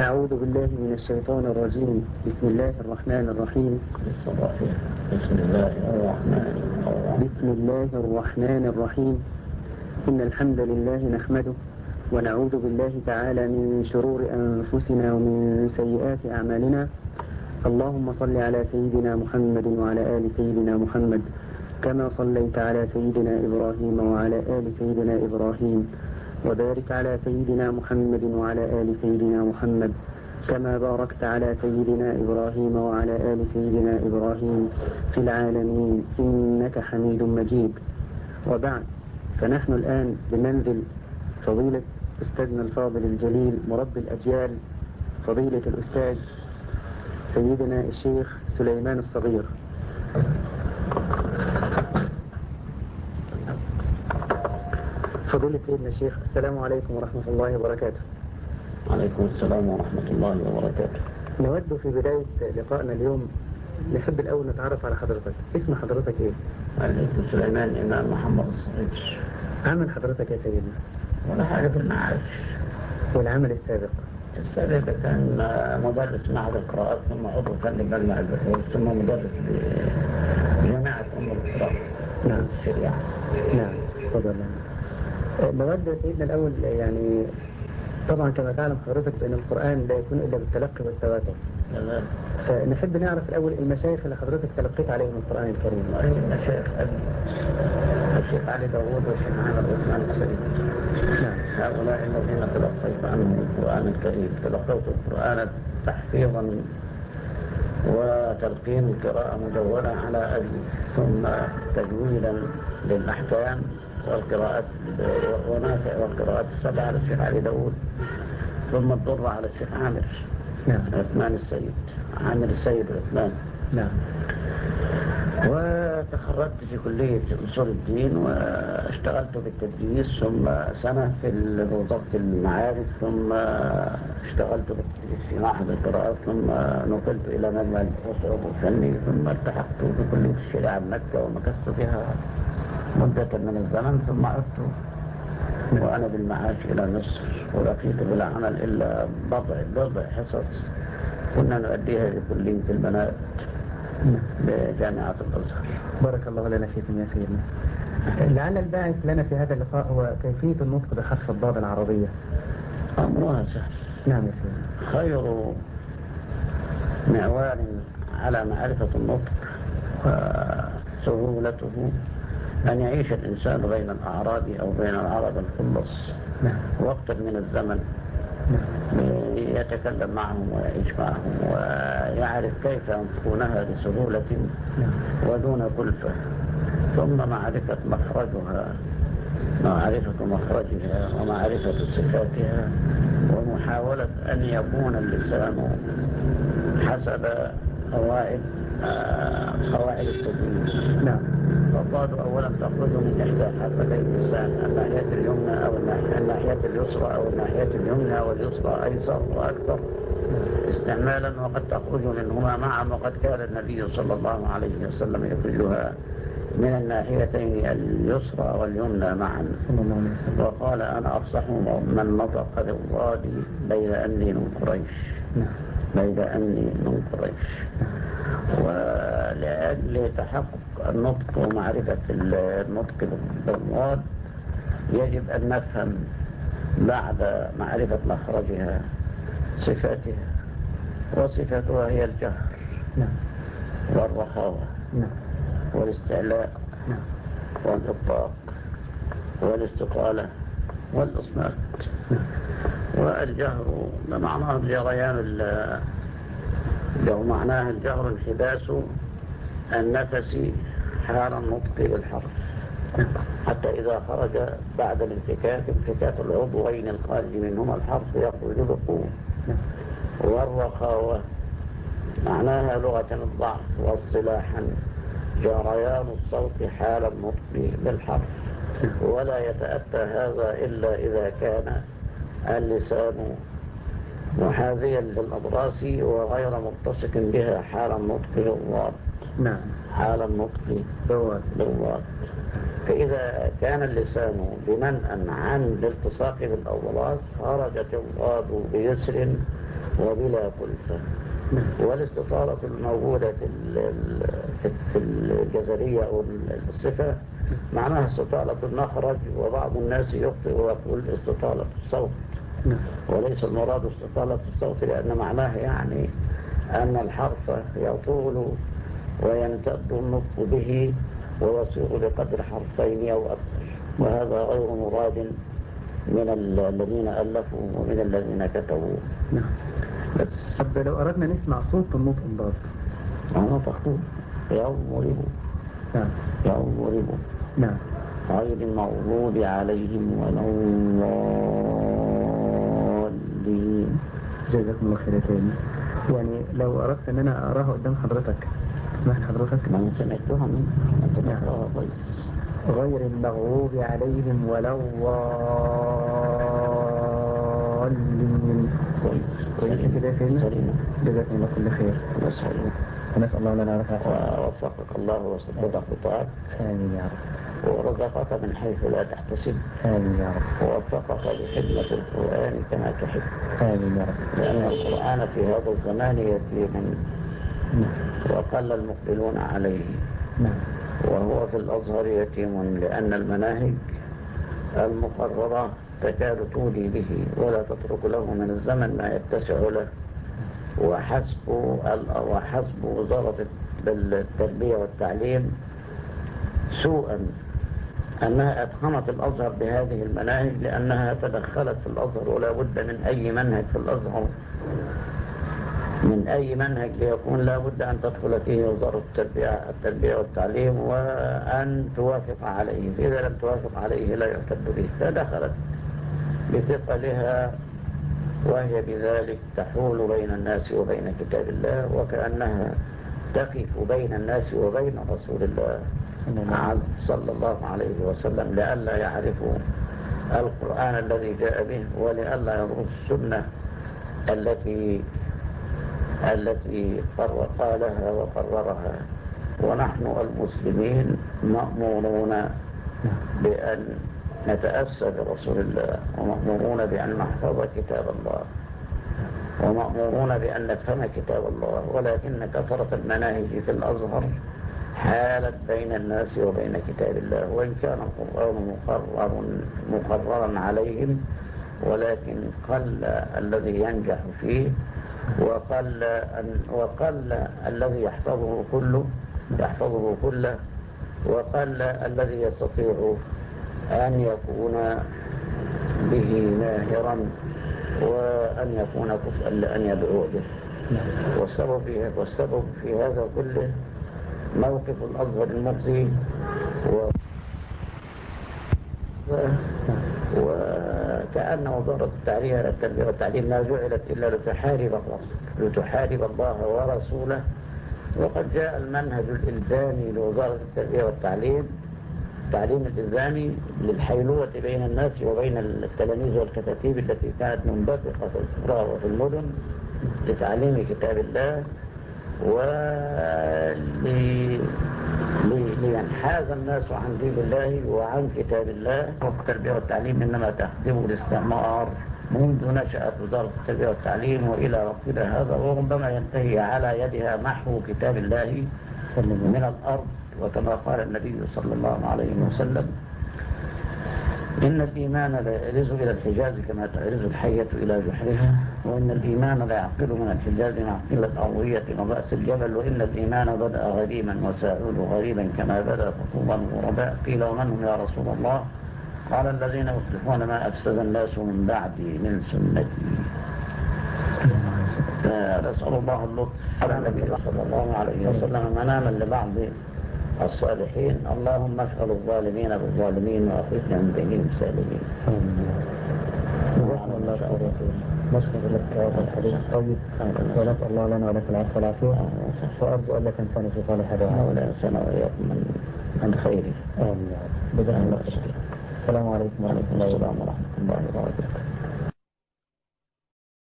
أعوذ بالله من الشيطان الرجيم. بسم الله الرحمن الرحيم. بسم الله الرحمن الرحيم. بسم الله الرحمن الرحيم. إن الحمد لله نحمده ونعوذ بالله تعالى من شرور أنفسنا ومن سيئات أعمالنا. اللهم صل على سيدنا محمد وعلى آل سيدنا محمد كما صليت على سيدنا إبراهيم وعلى آل سيدنا إبراهيم. وبارك على سيدنا محمد وعلى آل سيدنا محمد كما باركت على سيدنا إبراهيم وعلى آل سيدنا إبراهيم في العالمين إنك حميد مجيد. وبعد فنحن الآن بمنزل فضيلة أستاذنا الفاضل الجليل مربي الأجيال فضيلة الأستاذ سيدنا الشيخ سليمان الصغير. فضيلة سيدنا الشيخ السلام عليكم ورحمة الله وبركاته. عليكم السلام ورحمة الله وبركاته. نود في بداية لقائنا اليوم نحب الأول نتعرف على حضرتك. اسم حضرتك إيه؟ الاسم سليمان إمام محمد الصغير عمل حضرتك يا سيدنا؟ ولا حاجة في المعاش والعمل السابق؟ السابق كان مدرس معهد القراءات ثم عضو فني مجمع البحوث ثم مدرس بجامعة أم القرى نعم. نعم. تفضل. نعم نود سيدنا الأول يعني طبعا كما تعلم حضرتك بأن القرآن لا يكون إلا بالتلقي والتواتر. تمام. فنحب نعرف الأول المشايخ اللي حضرتك تلقيت عليهم القرآن الكريم. المشايخ الشيخ علي داوود والشيخ محمد عثمان السيد. نعم. هؤلاء الذين تلقيت عنهم القرآن الكريم تلقيت القرآن تحفيظا وتلقين قراءة مدونة على أجل ثم تجويدا للأحكام. والقراءات ونافع والقراءات السبعة على الشيخ علي داوود ثم الضر على الشيخ عامر نعم. عثمان السيد عامر السيد عثمان. نعم. وتخرجت في كلية أصول الدين واشتغلت بالتدريس ثم سنة في وزارة المعارف ثم اشتغلت بالتدريس في معهد القراءات ثم نقلت إلى مجمع الفني ثم التحقت بكلية الشريعة بمكة ومكثت فيها مدة من الزمن ثم عدت وأنا بالمعاش إلى مصر ولقيت بلا عمل إلا بضع بضع حصص كنا نؤديها لكلية البنات بجامعة الأزهر. بارك الله لنا فيكم يا سيدنا. لعل الباعث لنا في هذا اللقاء هو كيفية النطق بحرف الضاد العربية. أمرها سهل. نعم يا سيدنا. خير معوال على معرفة النطق وسهولته أن يعيش الإنسان بين الأعراب أو بين العرب الخلص نعم. وقتا من الزمن. نعم. يتكلم معهم ويعيش معهم ويعرف كيف ينطقونها بسهولة نعم. ودون كلفة. ثم معرفة مخرجها معرفة مخرجها ومعرفة صفاتها ومحاولة أن يكون اللسان حسب قواعد قواعد التدوين نعم. فالضاد أولا تخرج من إحدى حرفتي اللسان الناحية اليمنى أو الناحية, اليسرى أو الناحية اليمنى واليسرى أيسر وأكثر. استعمالا وقد تخرج منهما معا وقد كان النبي صلى الله عليه وسلم يخرجها من الناحيتين اليسرى واليمنى معا. وقال أنا أفصح من نطق بالضاد بين أني من قريش. نعم. بين أني من قريش ولأجل تحقق النطق ومعرفة النطق بالضاد يجب أن نفهم بعد معرفة مخرجها صفاتها وصفتها هي الجهر نعم. والرخاوة نعم. والاستعلاء نعم. والإطلاق والاستقالة والإصمات نعم. والجهر بمعناه جريان ال- لو معناه الجهر انحباس النفس حال النطق بالحرف. حتى إذا خرج بعد الانفكاك انفكاك العضوين الخارج منهما الحرف يخرج بقوة والرخاوة معناها لغة الضعف واصطلاحا. جريان الصوت حال النطق بالحرف. ولا يتأتى هذا إلا إذا كان اللسان محاذيا للأضراس وغير ملتصق بها حال النطق بالضاد. نعم. حال النطق بالضاد. فإذا كان اللسان بمنأ عن الالتصاق بالأضراس خرجت الضاد بيسر وبلا كلفة. نعم. والاستطالة الموجودة في ال- ال- في- في الجزرية أو الصفة معناها استطالة المخرج وبعض الناس يخطئ ويقول استطالة الصوت. وليس المراد استطالة الصوت لأن معناه يعني أن الحرف يطول ويمتد النطق به ويصير بقدر حرفين أو أكثر. وهذا غير مراد من ال- الذين ألفوا ومن الذين كتبوا. نعم. بس طب لو أردنا نسمع صوت النطق الضاد أنا تقول يوم ربوا نعم. يوم ربوا نعم. غير المغضوب عليهم ولا الضالين جزاكم الله خير يا سيدي. يعني لو أردت أن أنا أقراها قدام حضرتك تسمح لي حضرتك؟ ما أنا سمعتها تقراها كويس. غير المغضوب عليهم ولا الضالين. كويس. كويس كده يا سليمة جزاكم الله كل خير. بس سليمة ونسأل الله لنا ولك ووفقك الله وسدد خطاك. آمين يا رب. ورزقك من حيث لا تحتسب. آمين يا رب. ووفقك لخدمة القرآن كما تحب. آمين يا رب. لأن القرآن في هذا الزمان يتيم نعم. وقل المقبلون عليه. نعم. وهو في الأزهر يتيم لأن المناهج المقررة تكاد تولي به ولا تترك له من الزمن ما يتسع له. وحسب وحسب وزارة التربية والتعليم سوءا أنها أتقنت الأزهر بهذه المناهج لأنها تدخلت في الأزهر ولا بد من أي منهج في الأزهر. من أي منهج ليكون لا بد أن تدخل فيه وزارة التربية, التربية والتعليم وأن توافق عليه. إذا لم توافق عليه لا يعتد به. فدخلت بثقلها وهي بذلك تحول بين الناس وبين كتاب الله وكأنها تقف بين الناس وبين رسول الله صلى الله عليه وسلم لئلا يعرفوا القرآن الذي جاء به ولئلا يدرسوا السنة التي التي قالها وقررها. ونحن المسلمين مأمورون بأن نتأسى برسول الله ومأمورون بأن نحفظ كتاب الله ومأمورون بأن نفهم كتاب الله ولكن كثرة المناهج في الأزهر حالت بين الناس وبين كتاب الله وإن كان القرآن مقرر مقررا عليهم ولكن قل الذي ينجح فيه وقل, وقل الذي يحفظه كله يحفظه كله وقل الذي يستطيع أن يكون به ماهرا وأن يكون كفءا لأن يدعو به. والسبب في, والسبب في هذا كله موقف الأزهر المخزي و وكأن وزارة التعليم التربية والتعليم ما جعلت إلا لتحارب الرسول لتحارب الله ورسوله. وقد جاء المنهج الإلزامي لوزارة التربية والتعليم التعليم الإلزامي للحيلوة بين الناس وبين التلاميذ والكتاتيب التي كانت منبثقة في القرى وفي المدن لتعليم كتاب الله ولي لينحاز الناس عن دين الله وعن كتاب الله. والتربية والتعليم إنما تخدم الاستعمار منذ نشأت وزارة التربية والتعليم وإلى وقتنا هذا وربما ينتهي على يدها محو كتاب الله من الأرض. وكما قال النبي صلى الله عليه وسلم إن الإيمان لا يعرز إلى الحجاز كما تعرز الحية إلى جحرها وإن الإيمان لا يعقل من الحجاز معقل الأرضية وبأس الجبل وإن الإيمان بدأ غريبا وسيعود غريبا كما بدأ فطوبا غرباء قيل ومن هم يا رسول الله؟ قال الذين يصلحون ما أفسد الناس من بعدي من سنتي. فنسأل الله اللطف على النبي صلى الله عليه وسلم مناما لبعض الصالحين. اللهم اشغل الظالمين بالظالمين وأخرجنا من بينهم سالمين جزاكم الله نشكر لك هذا الحديث الطيب ونسأل الله لنا ولك العفو والعافية. وأرجو أن لا تنساني في صالح دعائك ولا ينسانا وإياكم من من خيره آمين يا رب. جزاكم الله. خير السلام عليكم ورحمة الله وبركاته.